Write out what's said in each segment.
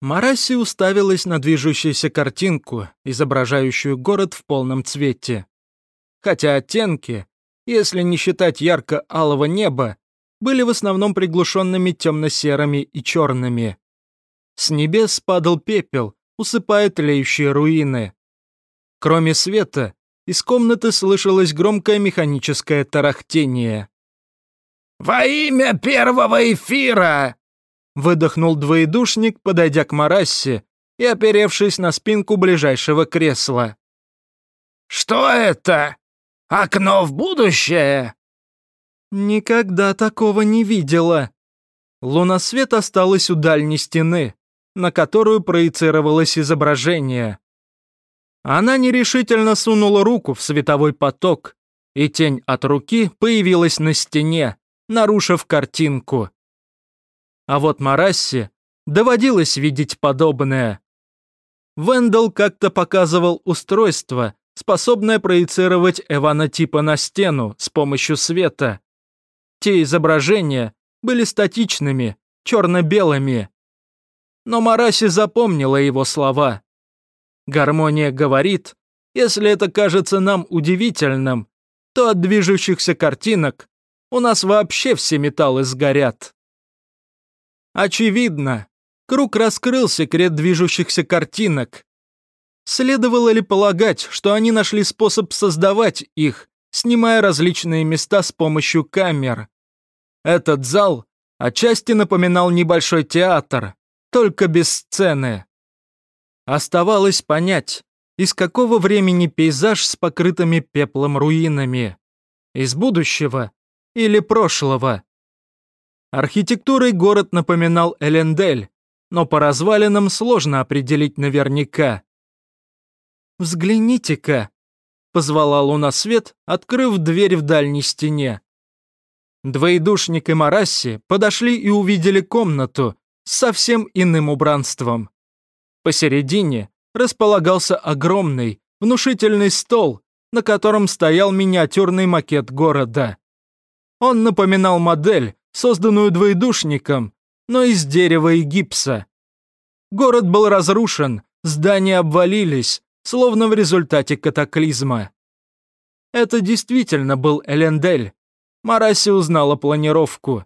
Мараси уставилась на движущуюся картинку, изображающую город в полном цвете. Хотя оттенки, если не считать ярко-алого неба, были в основном приглушенными темно-серыми и черными. С небес падал пепел, усыпая тлеющие руины. Кроме света, из комнаты слышалось громкое механическое тарахтение. «Во имя первого эфира!» Выдохнул двоедушник, подойдя к Марассе и оперевшись на спинку ближайшего кресла. «Что это? Окно в будущее?» «Никогда такого не видела». Лунасвет осталась у дальней стены, на которую проецировалось изображение. Она нерешительно сунула руку в световой поток, и тень от руки появилась на стене, нарушив картинку. А вот Марассе доводилось видеть подобное. Вендел как-то показывал устройство, способное проецировать Эвана типа на стену с помощью света. Те изображения были статичными, черно-белыми. Но Мараси запомнила его слова. Гармония говорит, если это кажется нам удивительным, то от движущихся картинок у нас вообще все металлы сгорят. Очевидно, круг раскрыл секрет движущихся картинок. Следовало ли полагать, что они нашли способ создавать их, снимая различные места с помощью камер? Этот зал отчасти напоминал небольшой театр, только без сцены. Оставалось понять, из какого времени пейзаж с покрытыми пеплом руинами. Из будущего или прошлого. Архитектурой город напоминал Элендель, но по развалинам сложно определить наверняка. «Взгляните-ка», — позвала луна свет, открыв дверь в дальней стене. Двоедушник и Марасси подошли и увидели комнату с совсем иным убранством. Посередине располагался огромный, внушительный стол, на котором стоял миниатюрный макет города. Он напоминал модель, созданную двоедушником, но из дерева и гипса. Город был разрушен, здания обвалились, словно в результате катаклизма. Это действительно был Элендель. Мараси узнала планировку.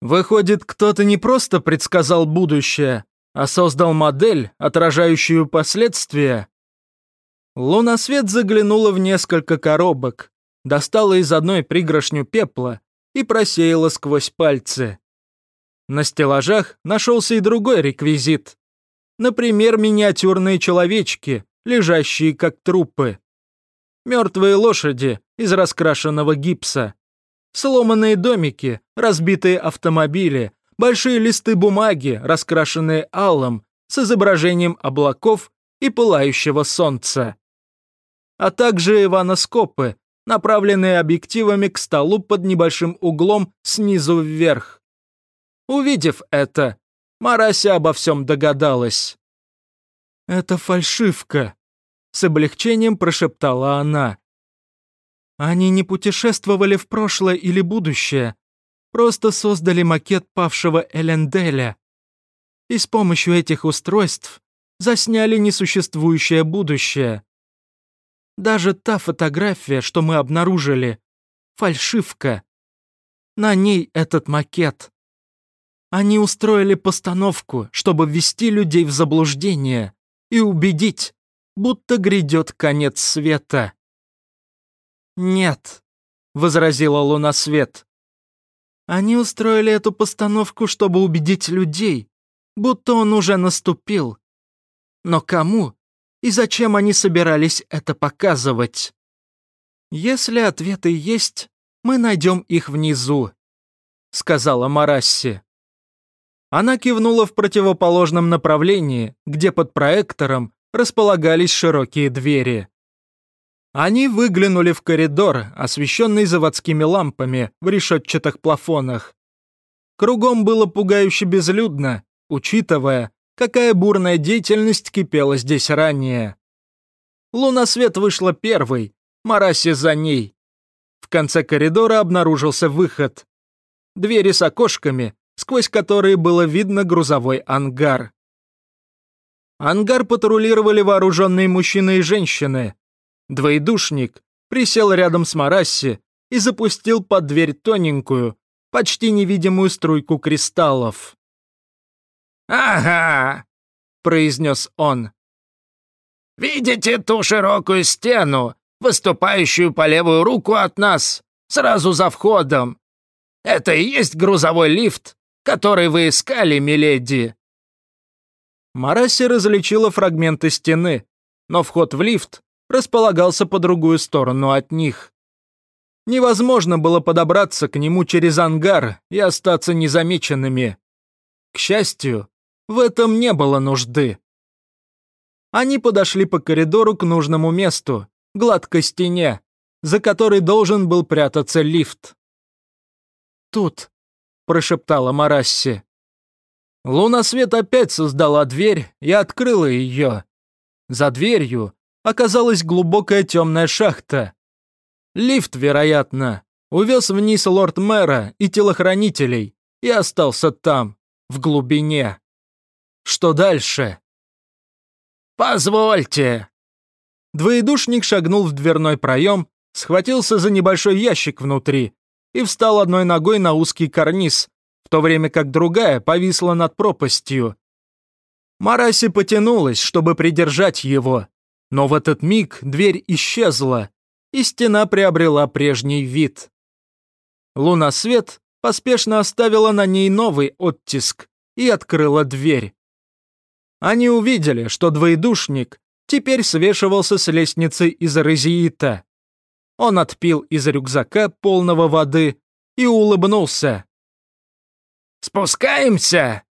Выходит, кто-то не просто предсказал будущее, а создал модель, отражающую последствия. Лунасвет заглянула в несколько коробок, достала из одной пригоршню пепла и просеяла сквозь пальцы. На стеллажах нашелся и другой реквизит. Например, миниатюрные человечки, лежащие как трупы. Мертвые лошади из раскрашенного гипса. Сломанные домики, разбитые автомобили, большие листы бумаги, раскрашенные алым, с изображением облаков и пылающего солнца. А также иваноскопы, направленные объективами к столу под небольшим углом снизу вверх. Увидев это, Марася обо всем догадалась. «Это фальшивка», — с облегчением прошептала она. «Они не путешествовали в прошлое или будущее, просто создали макет павшего Эленделя. И с помощью этих устройств засняли несуществующее будущее. Даже та фотография, что мы обнаружили, фальшивка. На ней этот макет. Они устроили постановку, чтобы ввести людей в заблуждение и убедить, будто грядет конец света. «Нет», — возразила Лунасвет. «Они устроили эту постановку, чтобы убедить людей, будто он уже наступил. Но кому и зачем они собирались это показывать? Если ответы есть, мы найдем их внизу, сказала Марасси. Она кивнула в противоположном направлении, где под проектором располагались широкие двери. Они выглянули в коридор, освещенный заводскими лампами в решетчатых плафонах. Кругом было пугающе безлюдно, учитывая, какая бурная деятельность кипела здесь ранее. Лунасвет вышла первой, Мараси за ней. В конце коридора обнаружился выход. Двери с окошками, сквозь которые было видно грузовой ангар. Ангар патрулировали вооруженные мужчины и женщины. Двоедушник присел рядом с Марасси и запустил под дверь тоненькую, почти невидимую струйку кристаллов. «Ага», — произнес он. «Видите ту широкую стену, выступающую по левую руку от нас, сразу за входом? Это и есть грузовой лифт, который вы искали, миледи?» Мараси различила фрагменты стены, но вход в лифт располагался по другую сторону от них. Невозможно было подобраться к нему через ангар и остаться незамеченными. К счастью, в этом не было нужды. Они подошли по коридору к нужному месту, гладкой стене, за которой должен был прятаться лифт. «Тут», — прошептала Марасси. Лунасвет опять создала дверь и открыла ее. За дверью оказалась глубокая темная шахта. Лифт, вероятно, увез вниз лорд-мэра и телохранителей и остался там, в глубине. Что дальше? «Позвольте!» Двоедушник шагнул в дверной проем, схватился за небольшой ящик внутри и встал одной ногой на узкий карниз, в то время как другая повисла над пропастью. Мараси потянулась, чтобы придержать его, но в этот миг дверь исчезла, и стена приобрела прежний вид. Луна Свет поспешно оставила на ней новый оттиск и открыла дверь. Они увидели, что двоедушник теперь свешивался с лестницы из розиита. Он отпил из рюкзака полного воды и улыбнулся. «Спускаемся?»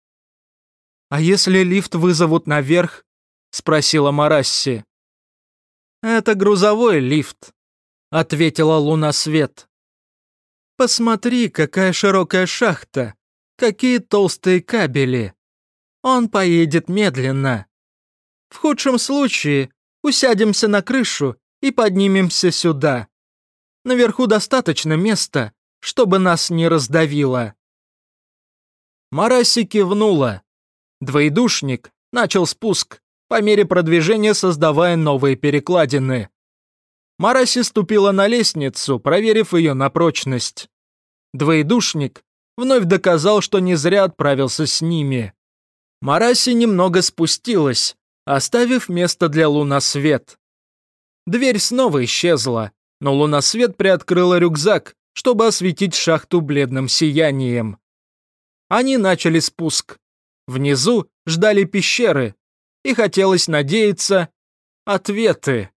«А если лифт вызовут наверх?» — спросила Марасси. «Это грузовой лифт», — ответила Луна Свет. «Посмотри, какая широкая шахта, какие толстые кабели. Он поедет медленно. В худшем случае усядемся на крышу и поднимемся сюда. Наверху достаточно места, чтобы нас не раздавило». Мараси кивнула. Двоедушник начал спуск, по мере продвижения создавая новые перекладины. Мараси ступила на лестницу, проверив ее на прочность. Двоедушник вновь доказал, что не зря отправился с ними. Мараси немного спустилась, оставив место для лунасвет. Дверь снова исчезла, но лунасвет приоткрыла рюкзак, чтобы осветить шахту бледным сиянием. Они начали спуск. Внизу ждали пещеры, и хотелось надеяться ответы.